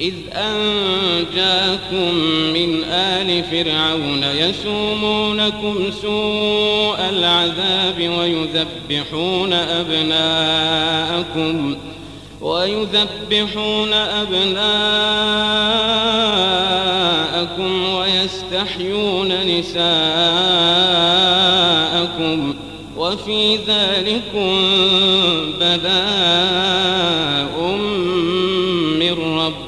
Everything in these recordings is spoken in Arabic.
إذ أنجاكم من آل فرعون يسومونكم سوء العذاب ويذبحون أبناءكم ويذبحون أبناءكم ويستحيون نساءكم وفي ذلكم بلاء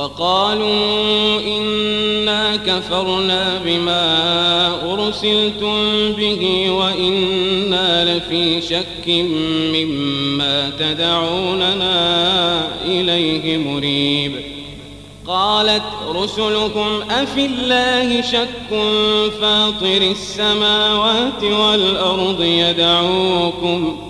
وقالوا إنا كفرنا بما أرسلتم به وإنا لفي شك مما تدعوننا إليه مريب. قالت رسلكم أفي الله شك فاطر السماوات والأرض يدعوكم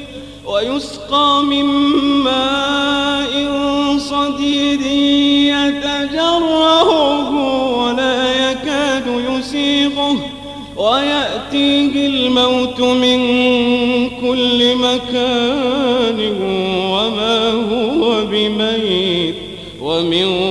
ويسقى من ماء صديد يتجرعه ولا يكاد يسيغه ويأتيه الموت من كل مكان وما هو بميت ومن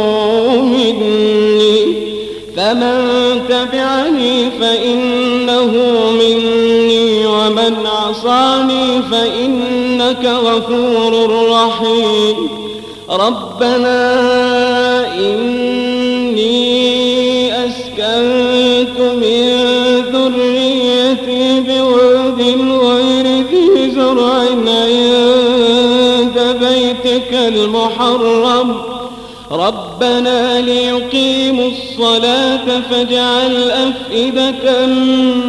فمن تبعني فإنه مني ومن عصاني فإنك غفور رحيم. ربنا إني أسكنت من ذريتي بواد غير ذي زرع عند بيتك المحرم. ربنا ليقيموا الصلاة فاجعل أفئدة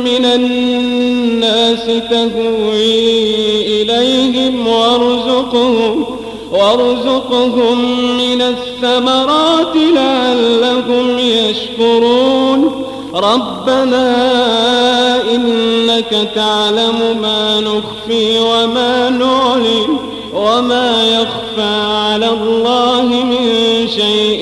من الناس تهوي إليهم وارزقهم وارزقهم من الثمرات لعلهم يشكرون. ربنا إنك تعلم ما نخفي وما نعلن وما يخفى على الله من شيء